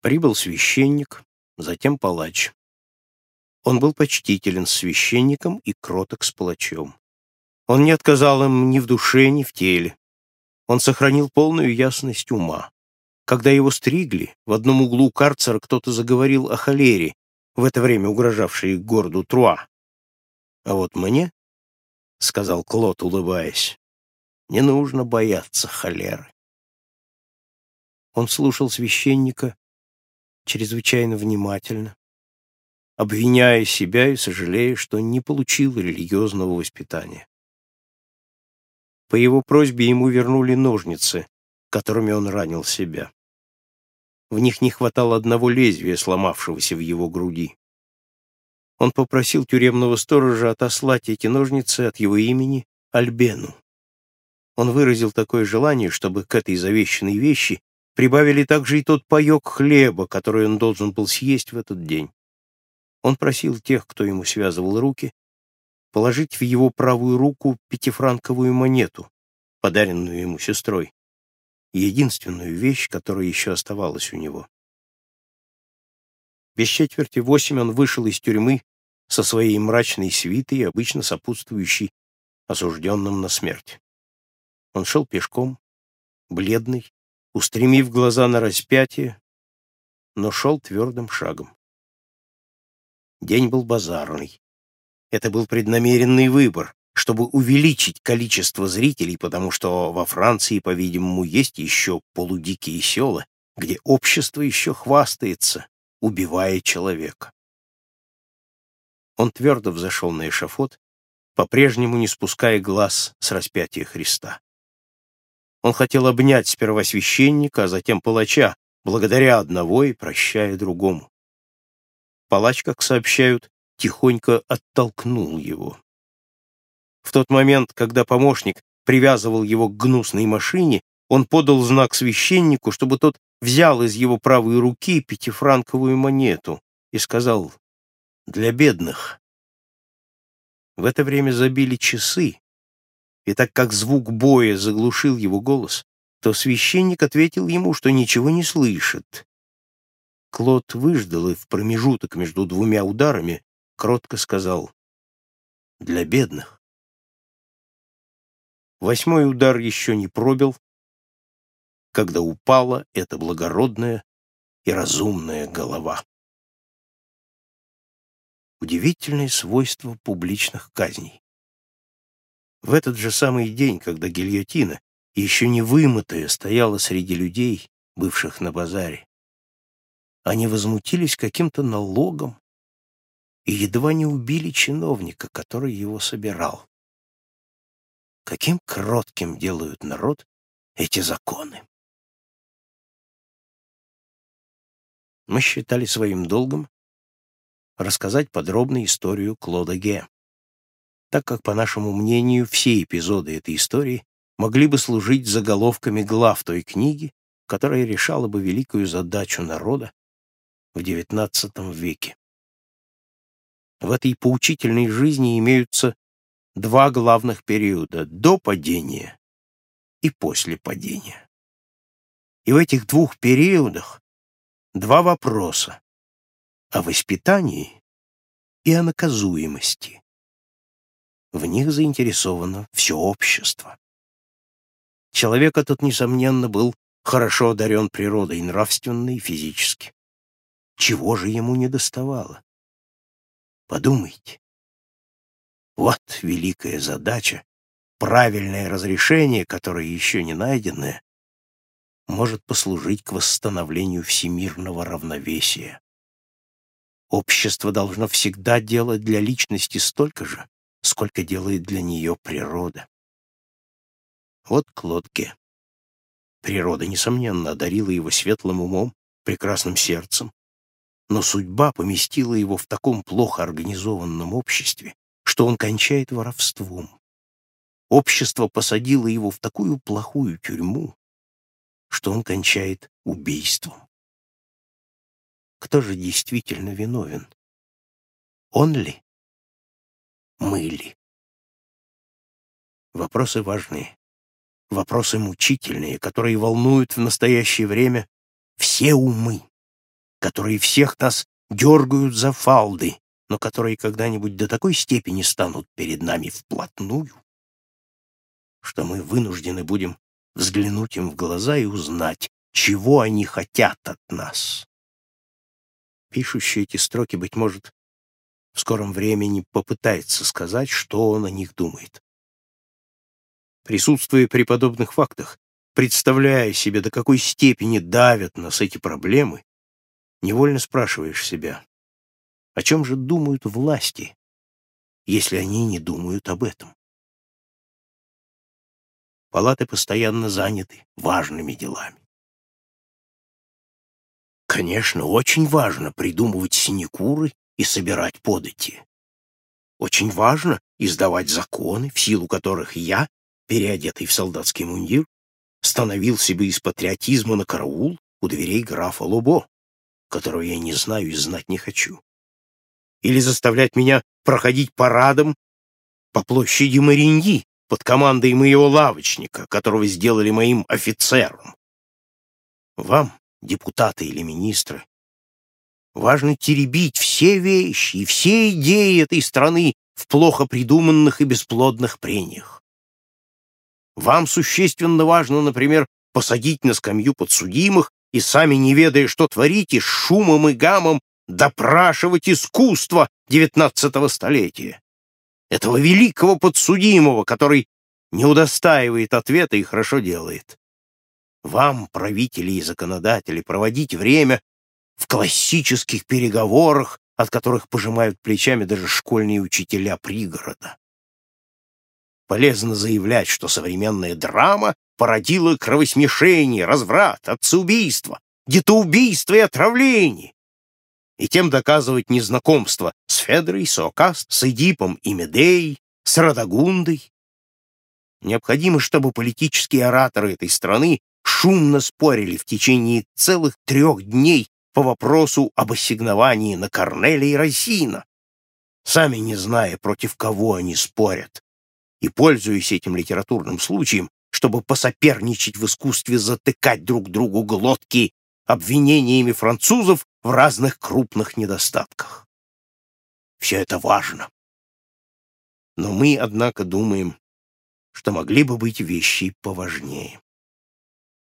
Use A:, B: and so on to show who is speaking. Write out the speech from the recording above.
A: Прибыл священник, затем палач. Он был почтителен с священником и кроток с палачом. Он не отказал им ни в душе, ни в теле. Он сохранил полную ясность ума. Когда его стригли, в одном углу карцера кто-то заговорил о холере, в это время угрожавшей городу Труа. «А вот мне, — сказал Клод, улыбаясь, — не нужно бояться холеры». Он слушал священника чрезвычайно внимательно, обвиняя себя и сожалея, что не получил религиозного воспитания. По его просьбе ему вернули ножницы, которыми он ранил себя. В них не хватало одного лезвия, сломавшегося в его груди. Он попросил тюремного сторожа отослать эти ножницы от его имени Альбену. Он выразил такое желание, чтобы к этой завещанной вещи прибавили также и тот паек хлеба, который он должен был съесть в этот день. Он просил тех, кто ему связывал руки, положить в его правую руку пятифранковую монету, подаренную ему сестрой единственную вещь, которая еще оставалась у него. Без четверти восемь он вышел из тюрьмы со своей мрачной свитой, обычно сопутствующей осужденным на смерть. Он шел пешком, бледный, устремив глаза на распятие, но шел твердым шагом. День был базарный. Это был преднамеренный выбор, чтобы увеличить количество зрителей, потому что во Франции, по-видимому, есть еще полудикие села, где общество еще хвастается, убивая человека. Он твердо взошел на эшафот, по-прежнему не спуская глаз с распятия Христа. Он хотел обнять сперва священника, а затем палача, благодаря одного и прощая другому. Палач, как сообщают, тихонько оттолкнул его. В тот момент, когда помощник привязывал его к гнусной машине, он подал знак священнику, чтобы тот взял из его правой руки пятифранковую монету и сказал «для бедных». В это время забили часы, и так как звук боя заглушил его голос, то священник ответил ему, что ничего не слышит. Клод выждал и в промежуток между двумя ударами кротко сказал «для бедных». Восьмой удар еще не пробил, когда упала эта благородная и разумная голова. Удивительное свойство публичных казней. В этот же самый день, когда гильотина, еще не вымытая, стояла среди людей, бывших на базаре, они возмутились каким-то налогом и едва не убили чиновника, который его собирал. Каким кротким делают народ эти законы. Мы считали своим долгом рассказать подробно историю Клода Ге, так как, по нашему мнению, все эпизоды этой истории могли бы служить заголовками глав той книги, которая решала бы великую задачу народа в XIX веке. В этой поучительной жизни имеются два главных периода — до падения и после падения. И в этих двух периодах два вопроса о воспитании и о наказуемости. В них заинтересовано все общество. Человек этот, несомненно, был хорошо одарен природой нравственно и физически. Чего же ему не доставало? Подумайте. Вот великая задача, правильное разрешение, которое еще не найденное, может послужить к восстановлению всемирного равновесия. Общество должно всегда делать для личности столько же, сколько делает для нее природа. Вот Клодке. Природа, несомненно, одарила его светлым умом, прекрасным сердцем, но судьба поместила его в таком плохо организованном обществе, что он кончает воровством. Общество посадило его в такую плохую тюрьму, что он кончает убийством. Кто же действительно виновен? Он ли? Мы ли? Вопросы важные, вопросы мучительные, которые волнуют в настоящее время все умы. которые всех нас дергают за фалды, но которые когда-нибудь до такой степени станут перед нами вплотную, что мы вынуждены будем взглянуть им в глаза и узнать, чего они хотят от нас. Пишущий эти строки, быть может, в скором времени попытается сказать, что он о них думает. Присутствуя при подобных фактах, представляя себе, до какой степени давят нас эти проблемы, невольно спрашиваешь себя, о чем же думают власти, если они не думают об этом? Палаты постоянно заняты важными делами. Конечно, очень важно придумывать синекуры и собирать подати. Очень важно издавать законы, в силу которых я, переодетый в солдатский мундир, становился бы из патриотизма на караул у дверей графа Лобо, которого я не знаю и знать не хочу. Или заставлять меня проходить парадом по площади Мариньи под командой моего лавочника, которого сделали моим офицером. Вам, депутаты или министры, важно теребить все вещи и все идеи этой страны в плохо придуманных и бесплодных прениях. Вам существенно важно, например, посадить на скамью подсудимых и сами не ведая, что творите, с шумом и гамом допрашивать искусство девятнадцатого столетия. Этого великого подсудимого, который не удостаивает ответа и хорошо делает. Вам, правители и законодатели, проводить время в классических переговорах, от которых пожимают плечами даже школьные учителя пригорода. Полезно заявлять, что современная драма породила кровосмешение, разврат, отцеубийство, детоубийство и отравление, и тем доказывать незнакомство с Федрой, Сокаст, с Эдипом и Медеей, с Радагундой. Необходимо, чтобы политические ораторы этой страны шумно спорили в течение целых трех дней по вопросу об ассигновании на Корнеля и Росина, сами не зная, против кого они спорят, и пользуясь этим литературным случаем, чтобы посоперничать в искусстве затыкать друг другу глотки обвинениями французов в разных крупных недостатках. Все это важно. Но мы, однако, думаем, что могли бы быть вещи поважнее.